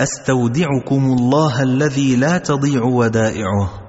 أستودعكم الله الذي لا تضيع ودائعه.